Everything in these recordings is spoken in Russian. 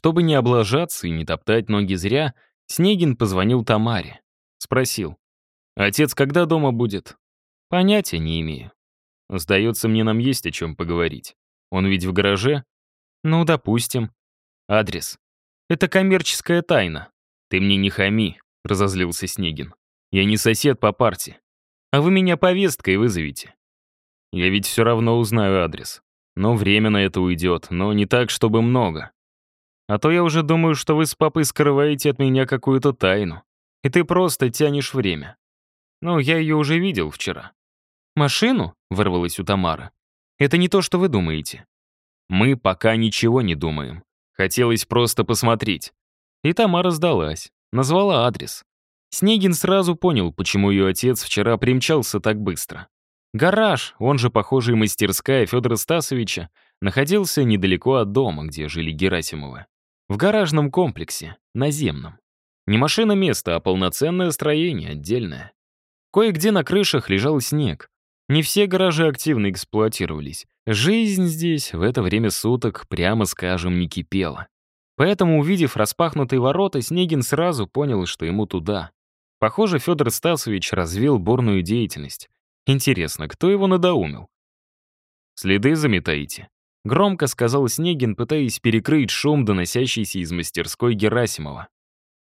Чтобы не облажаться и не топтать ноги зря, Снегин позвонил Тамаре. Спросил. «Отец когда дома будет?» «Понятия не имею». «Сдается мне, нам есть о чем поговорить. Он ведь в гараже?» «Ну, допустим». «Адрес». «Это коммерческая тайна». «Ты мне не хами», — разозлился Снегин. «Я не сосед по парте. А вы меня повесткой вызовите». «Я ведь все равно узнаю адрес. Но время на это уйдет, но не так, чтобы много. А то я уже думаю, что вы с папой скрываете от меня какую-то тайну. И ты просто тянешь время. Ну, я ее уже видел вчера. «Машину?» — вырвалась у Тамары. «Это не то, что вы думаете». «Мы пока ничего не думаем. Хотелось просто посмотреть». И Тамара сдалась, назвала адрес. Снегин сразу понял, почему ее отец вчера примчался так быстро. Гараж, он же похожий мастерская Федора Стасовича, находился недалеко от дома, где жили Герасимовы. В гаражном комплексе, наземном. Не машина место, а полноценное строение, отдельное. Кое-где на крышах лежал снег. Не все гаражи активно эксплуатировались. Жизнь здесь в это время суток, прямо скажем, не кипела. Поэтому, увидев распахнутые ворота, Снегин сразу понял, что ему туда. Похоже, Федор Стасович развил бурную деятельность. Интересно, кто его надоумил? «Следы заметаете?» Громко сказал Снегин, пытаясь перекрыть шум, доносящийся из мастерской Герасимова.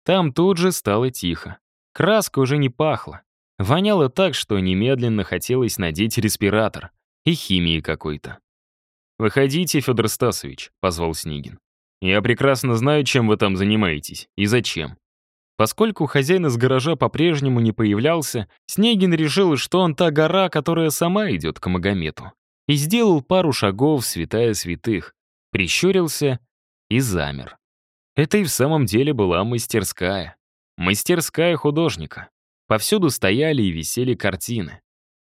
Там тут же стало тихо. Краска уже не пахла. Воняло так, что немедленно хотелось надеть респиратор. И химии какой-то. «Выходите, Федор Стасович», — позвал Снегин. «Я прекрасно знаю, чем вы там занимаетесь и зачем». Поскольку хозяин из гаража по-прежнему не появлялся, Снегин решил, что он та гора, которая сама идет к Магомету и сделал пару шагов, святая святых, прищурился и замер. Это и в самом деле была мастерская. Мастерская художника. Повсюду стояли и висели картины.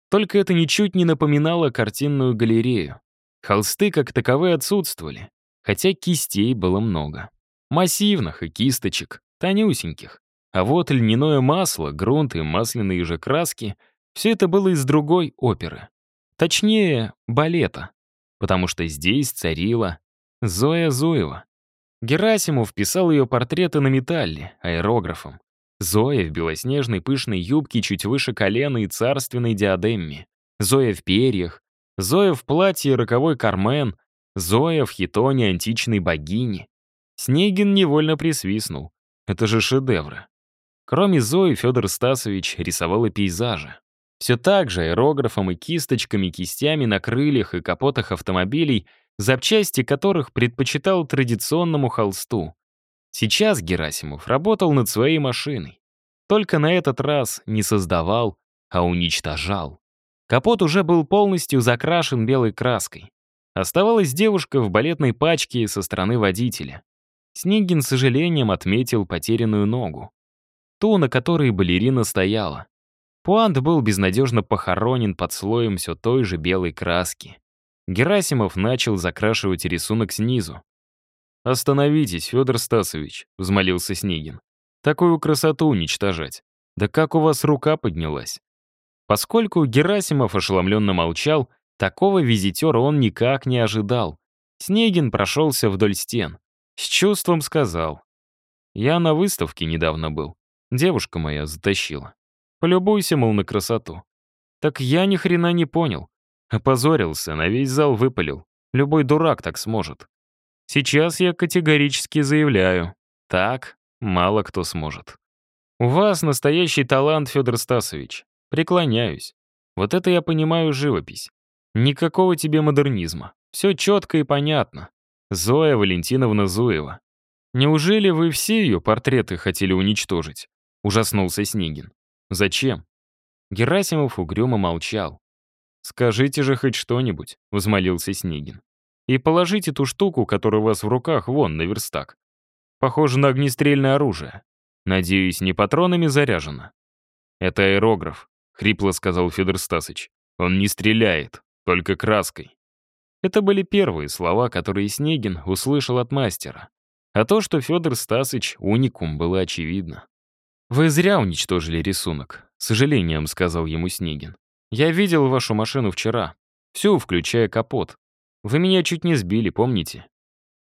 Только это ничуть не напоминало картинную галерею. Холсты как таковые отсутствовали, хотя кистей было много. Массивных и кисточек, тонюсеньких. А вот льняное масло, грунт и масляные же краски — все это было из другой оперы. Точнее, балета. Потому что здесь царила Зоя Зуева. Герасимов писал ее портреты на металле, аэрографом. Зоя в белоснежной пышной юбке чуть выше колена и царственной диадемме. Зоя в перьях. Зоя в платье роковой Кармен. Зоя в хитоне античной богини. Снегин невольно присвистнул. Это же шедевры. Кроме Зои, Федор Стасович рисовал и пейзажи. Все так же аэрографом и кисточками, кистями на крыльях и капотах автомобилей, запчасти которых предпочитал традиционному холсту. Сейчас Герасимов работал над своей машиной. Только на этот раз не создавал, а уничтожал. Капот уже был полностью закрашен белой краской. Оставалась девушка в балетной пачке со стороны водителя. Снегин с сожалением отметил потерянную ногу. Ту, на которой балерина стояла. Пуант был безнадежно похоронен под слоем все той же белой краски. Герасимов начал закрашивать рисунок снизу. «Остановитесь, Федор Стасович», — взмолился Снегин. «Такую красоту уничтожать. Да как у вас рука поднялась?» Поскольку Герасимов ошеломленно молчал, такого визитера он никак не ожидал. Снегин прошелся вдоль стен. С чувством сказал. «Я на выставке недавно был. Девушка моя затащила. Полюбуйся, мол, на красоту. Так я ни хрена не понял. Опозорился, на весь зал выпалил. Любой дурак так сможет. Сейчас я категорически заявляю. Так мало кто сможет. У вас настоящий талант, Федор Стасович. Преклоняюсь. Вот это я понимаю живопись. Никакого тебе модернизма. Все четко и понятно. Зоя Валентиновна Зуева. Неужели вы все ее портреты хотели уничтожить? Ужаснулся Снегин. Зачем? Герасимов угрюмо молчал. «Скажите же хоть что-нибудь», — взмолился Снегин. «И положите ту штуку, которая у вас в руках, вон, на верстак. Похоже на огнестрельное оружие. Надеюсь, не патронами заряжено». «Это аэрограф», — хрипло сказал Федор Стасыч. «Он не стреляет, только краской». Это были первые слова, которые Снегин услышал от мастера. А то, что Федор Стасыч уникум, было очевидно. «Вы зря уничтожили рисунок», — сожалением сказал ему Снегин. «Я видел вашу машину вчера. Всю, включая капот. Вы меня чуть не сбили, помните?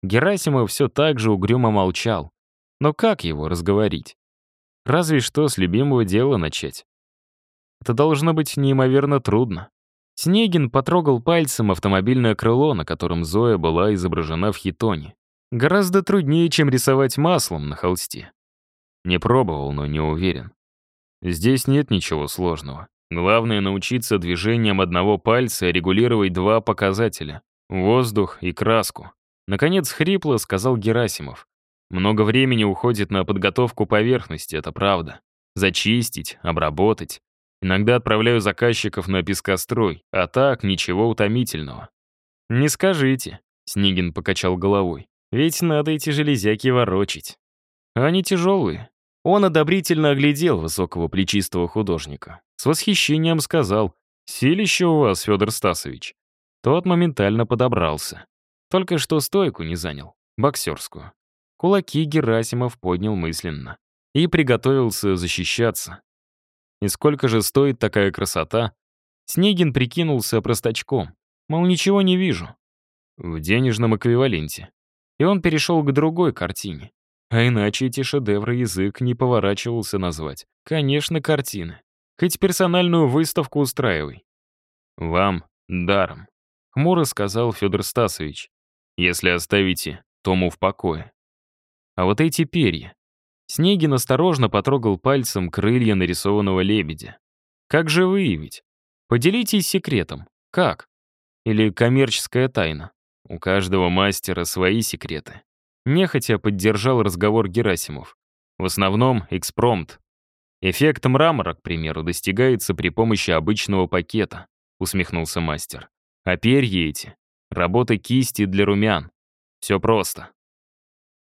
Герасимов все так же угрюмо молчал. Но как его разговорить? Разве что с любимого дела начать. Это должно быть неимоверно трудно. Снегин потрогал пальцем автомобильное крыло, на котором Зоя была изображена в хитоне. Гораздо труднее, чем рисовать маслом на холсте. Не пробовал, но не уверен. Здесь нет ничего сложного. Главное — научиться движением одного пальца регулировать два показателя — воздух и краску. Наконец, хрипло сказал Герасимов. Много времени уходит на подготовку поверхности, это правда. Зачистить, обработать. Иногда отправляю заказчиков на пескострой, а так ничего утомительного. «Не скажите», — Снегин покачал головой. «Ведь надо эти железяки ворочить. Они тяжелые». Он одобрительно оглядел высокого плечистого художника. С восхищением сказал «Силище у вас, Федор Стасович». Тот моментально подобрался. Только что стойку не занял, боксерскую. Кулаки Герасимов поднял мысленно и приготовился защищаться. И сколько же стоит такая красота? Снегин прикинулся простачком. Мол, ничего не вижу. В денежном эквиваленте. И он перешел к другой картине. А иначе эти шедевры язык не поворачивался назвать. Конечно, картины. Хоть персональную выставку устраивай. «Вам даром», — хмуро сказал Федор Стасович, «если оставите Тому в покое». А вот эти перья. Снегин осторожно потрогал пальцем крылья нарисованного лебедя. Как же выявить? Поделитесь секретом. Как? Или коммерческая тайна? У каждого мастера свои секреты. Нехотя поддержал разговор Герасимов. В основном экспромт. Эффект мрамора, к примеру, достигается при помощи обычного пакета, усмехнулся мастер. А перья эти — работа кисти для румян. Все просто.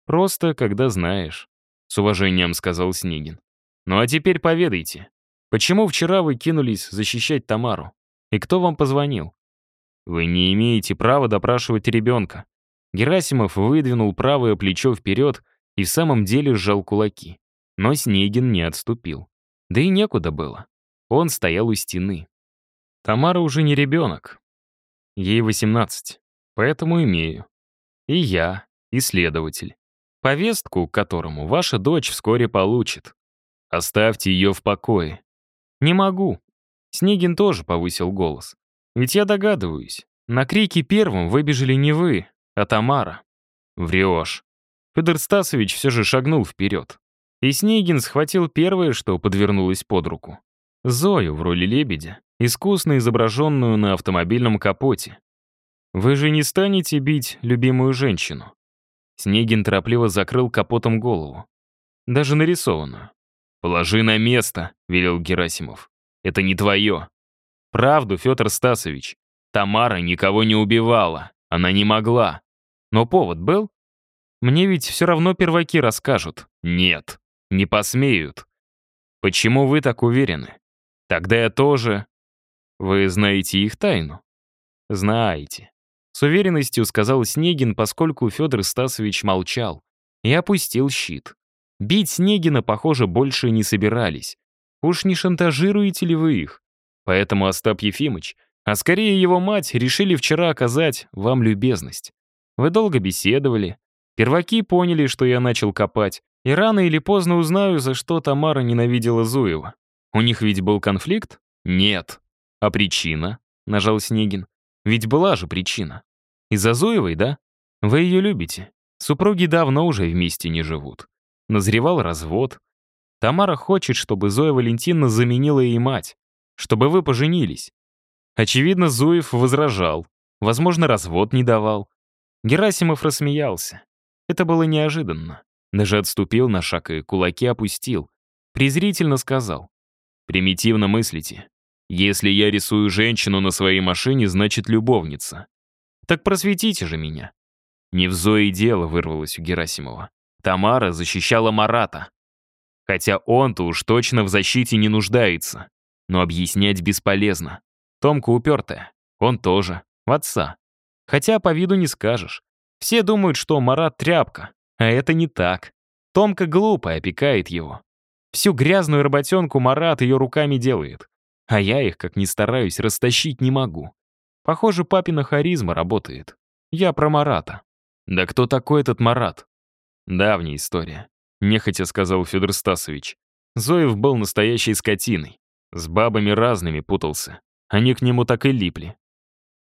Просто, когда знаешь с уважением сказал Снегин. «Ну а теперь поведайте, почему вчера вы кинулись защищать Тамару? И кто вам позвонил?» «Вы не имеете права допрашивать ребенка». Герасимов выдвинул правое плечо вперед и в самом деле сжал кулаки. Но Снегин не отступил. Да и некуда было. Он стоял у стены. Тамара уже не ребенок. Ей 18, поэтому имею. И я, исследователь повестку, которому ваша дочь вскоре получит. Оставьте ее в покое. Не могу. Снегин тоже повысил голос. Ведь я догадываюсь, на крики первым выбежали не вы, а Тамара. Врешь. Федор Стасович все же шагнул вперед. И Снегин схватил первое, что подвернулось под руку. Зою в роли лебедя, искусно изображенную на автомобильном капоте. Вы же не станете бить любимую женщину. Снегин торопливо закрыл капотом голову. Даже нарисованную. «Положи на место», — велел Герасимов. «Это не твое». «Правду, Федор Стасович. Тамара никого не убивала. Она не могла. Но повод был? Мне ведь все равно перваки расскажут. Нет, не посмеют. Почему вы так уверены? Тогда я тоже... Вы знаете их тайну? Знаете. С уверенностью сказал Снегин, поскольку Федор Стасович молчал, и опустил щит. Бить Снегина, похоже, больше не собирались. Уж не шантажируете ли вы их? Поэтому Остап Ефимыч, а скорее его мать, решили вчера оказать вам любезность. Вы долго беседовали. Перваки поняли, что я начал копать, и рано или поздно узнаю, за что Тамара ненавидела Зуева. У них ведь был конфликт? Нет. А причина? Нажал Снегин. Ведь была же причина. Из-за Зуевой, да? Вы ее любите. Супруги давно уже вместе не живут. Назревал развод. Тамара хочет, чтобы Зоя Валентиновна заменила ей мать. Чтобы вы поженились. Очевидно, Зуев возражал. Возможно, развод не давал. Герасимов рассмеялся. Это было неожиданно. Даже отступил на шаг и кулаки опустил. Презрительно сказал. «Примитивно мыслите. Если я рисую женщину на своей машине, значит любовница. Так просветите же меня. Не в Зое дело вырвалось у Герасимова. Тамара защищала Марата. Хотя он-то уж точно в защите не нуждается. Но объяснять бесполезно. Томка упертая. Он тоже. В отца. Хотя по виду не скажешь. Все думают, что Марат тряпка. А это не так. Томка глупо опекает его. Всю грязную работенку Марат ее руками делает. А я их, как ни стараюсь, растащить не могу. Похоже, папина харизма работает. Я про Марата. Да кто такой этот Марат? Давняя история. Нехотя сказал Федор Стасович. Зоев был настоящей скотиной. С бабами разными путался. Они к нему так и липли.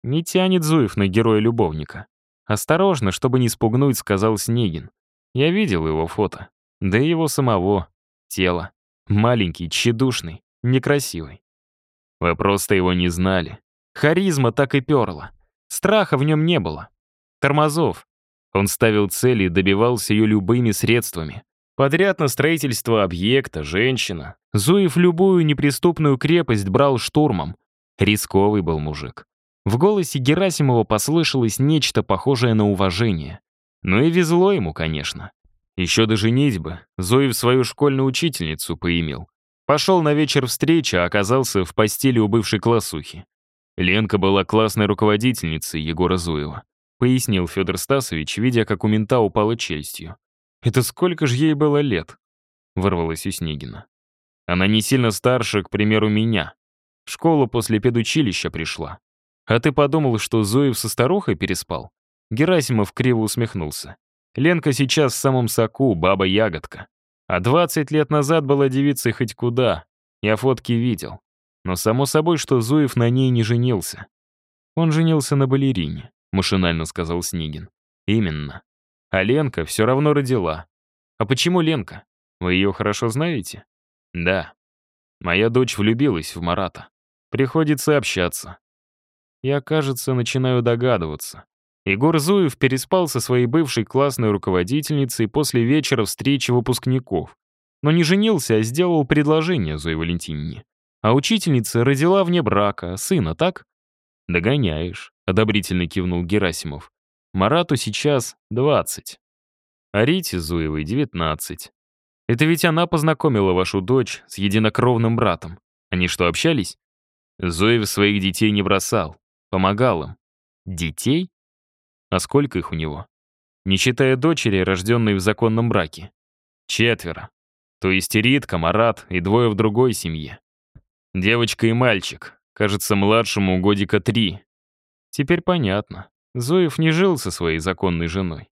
Не тянет Зуев на героя-любовника. «Осторожно, чтобы не спугнуть», — сказал Снегин. Я видел его фото. Да и его самого. Тело. Маленький, тщедушный, некрасивый. Вы просто его не знали. Харизма так и перла. Страха в нем не было. Тормозов. Он ставил цели и добивался ее любыми средствами. Подряд на строительство объекта, женщина. Зуев любую неприступную крепость брал штурмом. Рисковый был мужик. В голосе Герасимова послышалось нечто похожее на уважение. Ну и везло ему, конечно. Еще до женитьбы Зоев свою школьную учительницу поимел. Пошел на вечер встречи, а оказался в постели у бывшей классухи. Ленка была классной руководительницей Егора Зуева, пояснил Федор Стасович, видя, как у мента упала челюстью. «Это сколько же ей было лет?» — вырвалась у Снегина. «Она не сильно старше, к примеру, меня. В школу после педучилища пришла. А ты подумал, что Зоев со старухой переспал?» Герасимов криво усмехнулся. «Ленка сейчас в самом соку, баба-ягодка. А 20 лет назад была девицей хоть куда. Я фотки видел. Но само собой, что Зуев на ней не женился. Он женился на балерине, машинально сказал Снегин. Именно. А Ленка все равно родила. А почему Ленка? Вы ее хорошо знаете? Да. Моя дочь влюбилась в Марата. Приходится общаться. Я, кажется, начинаю догадываться. Егор Зуев переспал со своей бывшей классной руководительницей после вечера встречи выпускников. Но не женился, а сделал предложение Зое Валентинине. А учительница родила вне брака, сына, так? «Догоняешь», — одобрительно кивнул Герасимов. «Марату сейчас 20. А Рите Зуевой 19. Это ведь она познакомила вашу дочь с единокровным братом. Они что, общались?» Зуев своих детей не бросал. Помогал им. Детей? А сколько их у него? Не считая дочери, рожденной в законном браке. Четверо. То есть Ритка, Марат и двое в другой семье. Девочка и мальчик. Кажется, младшему годика три. Теперь понятно. Зоев не жил со своей законной женой.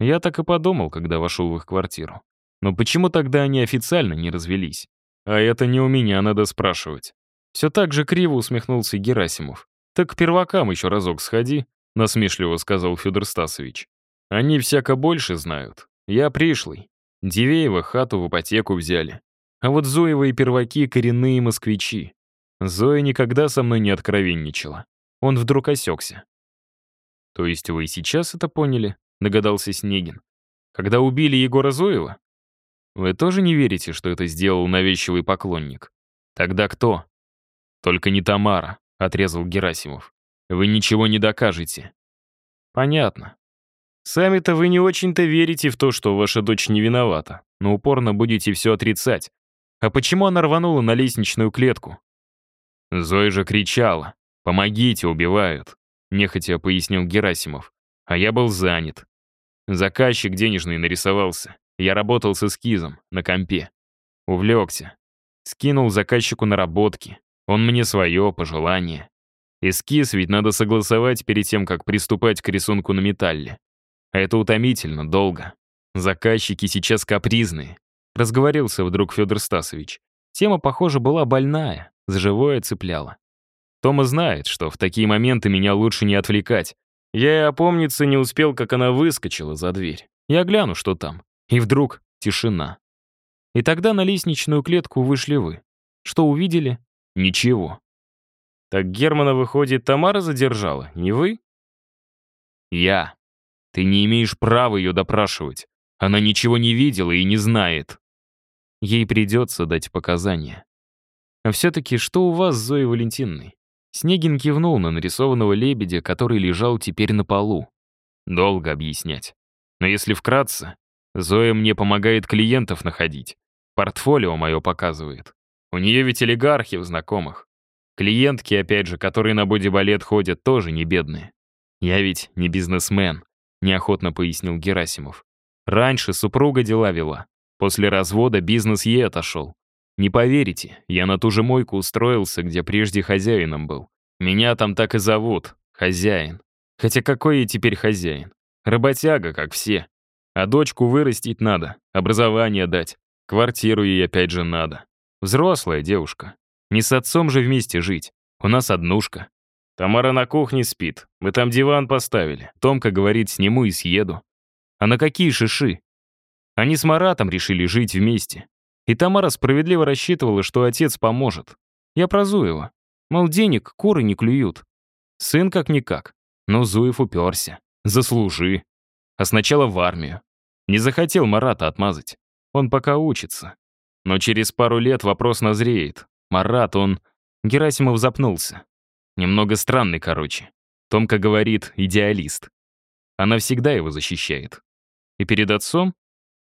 Я так и подумал, когда вошел в их квартиру. Но почему тогда они официально не развелись? А это не у меня надо спрашивать. Все так же криво усмехнулся Герасимов. «Так к первакам еще разок сходи», — насмешливо сказал Федор Стасович. «Они всяко больше знают. Я пришлый. Дивеева хату в ипотеку взяли. А вот Зоева и перваки — коренные москвичи. Зоя никогда со мной не откровенничала. Он вдруг осекся. «То есть вы и сейчас это поняли?» — догадался Снегин. «Когда убили Егора Зоева? Вы тоже не верите, что это сделал навязчивый поклонник? Тогда кто? Только не Тамара. — отрезал Герасимов. «Вы ничего не докажете». «Понятно. Сами-то вы не очень-то верите в то, что ваша дочь не виновата, но упорно будете все отрицать. А почему она рванула на лестничную клетку?» Зоя же кричала. «Помогите, убивают», — нехотя пояснил Герасимов. А я был занят. Заказчик денежный нарисовался. Я работал с эскизом на компе. Увлекся. Скинул заказчику наработки. Он мне свое, пожелание. Эскиз ведь надо согласовать перед тем, как приступать к рисунку на металле. Это утомительно, долго. Заказчики сейчас капризные. Разговорился вдруг Федор Стасович. Тема, похоже, была больная, за живое цепляла. Тома знает, что в такие моменты меня лучше не отвлекать. Я и опомниться не успел, как она выскочила за дверь. Я гляну, что там. И вдруг тишина. И тогда на лестничную клетку вышли вы. Что увидели, Ничего. Так Германа, выходит, Тамара задержала, не вы? Я. Ты не имеешь права ее допрашивать. Она ничего не видела и не знает. Ей придется дать показания. А все-таки что у вас с Зоей Валентиновной? Снегин кивнул на нарисованного лебедя, который лежал теперь на полу. Долго объяснять. Но если вкратце, Зоя мне помогает клиентов находить. Портфолио мое показывает. У нее ведь олигархи в знакомых. Клиентки, опять же, которые на бодибалет ходят, тоже не бедные. Я ведь не бизнесмен, неохотно пояснил Герасимов. Раньше супруга дела вела. После развода бизнес ей отошел. Не поверите, я на ту же мойку устроился, где прежде хозяином был. Меня там так и зовут, хозяин. Хотя какой я теперь хозяин? Работяга, как все. А дочку вырастить надо, образование дать. Квартиру ей опять же надо. Взрослая девушка. Не с отцом же вместе жить. У нас однушка. Тамара на кухне спит. Мы там диван поставили. Томка говорит, сниму и съеду. А на какие шиши? Они с Маратом решили жить вместе. И Тамара справедливо рассчитывала, что отец поможет. Я про Зуева. Мол, денег куры не клюют. Сын как-никак. Но Зуев уперся. Заслужи. А сначала в армию. Не захотел Марата отмазать. Он пока учится. Но через пару лет вопрос назреет. Марат, он... Герасимов запнулся. Немного странный, короче. Томка говорит, идеалист. Она всегда его защищает. И перед отцом?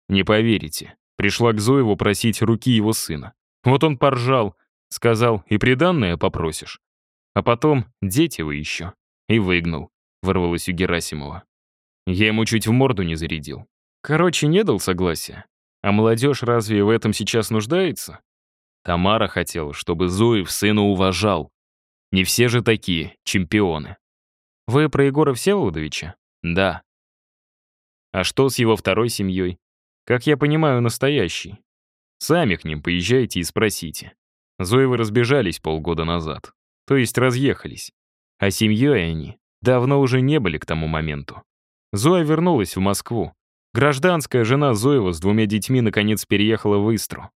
Не поверите. Пришла к Зоеву просить руки его сына. Вот он поржал, сказал, и приданное попросишь. А потом, дети вы еще. И выгнал, вырвалось у Герасимова. Я ему чуть в морду не зарядил. Короче, не дал согласия. А молодежь разве в этом сейчас нуждается? Тамара хотела, чтобы Зуев сына уважал. Не все же такие чемпионы. Вы про Егора Всеволодовича? Да. А что с его второй семьей? Как я понимаю, настоящий. Сами к ним поезжайте и спросите. Зоевы разбежались полгода назад. То есть разъехались. А семьей они давно уже не были к тому моменту. Зоя вернулась в Москву. Гражданская жена Зоева с двумя детьми наконец переехала в Истру.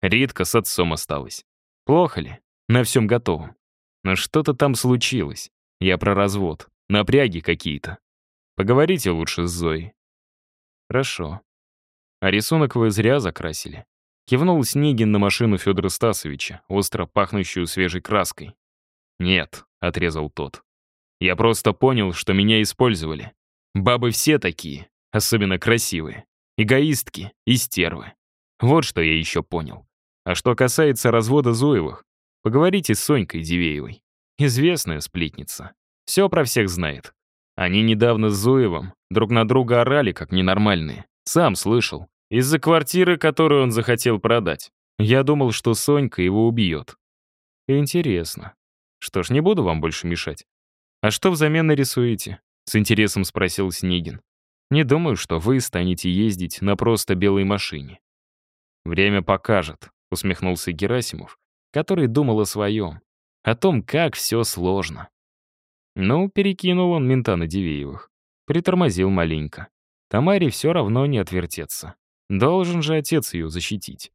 Ритка с отцом осталась. Плохо ли? На всем готовом. Но что-то там случилось. Я про развод. Напряги какие-то. Поговорите лучше с Зоей. Хорошо. А рисунок вы зря закрасили. Кивнул Снегин на машину Федора Стасовича, остро пахнущую свежей краской. «Нет», — отрезал тот. «Я просто понял, что меня использовали. Бабы все такие, особенно красивые. Эгоистки и стервы. Вот что я еще понял. А что касается развода Зуевых, поговорите с Сонькой Дивеевой. Известная сплетница. Все про всех знает. Они недавно с Зуевым друг на друга орали, как ненормальные. Сам слышал. Из-за квартиры, которую он захотел продать. Я думал, что Сонька его убьет. Интересно. Что ж, не буду вам больше мешать. А что взамен нарисуете? С интересом спросил Снегин. Не думаю, что вы станете ездить на просто белой машине. Время покажет, усмехнулся Герасимов, который думал о своем, о том, как все сложно. Ну, перекинул он мента на Дивеевых. Притормозил маленько. Тамаре все равно не отвертеться. Должен же отец ее защитить.